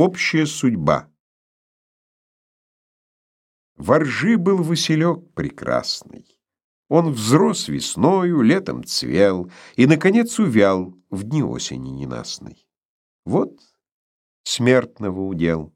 Общая судьба. Воржи был Василек прекрасный. Он взрос весною, летом цвел и, наконец, увял в дни осени ненастной. Вот смертного удел.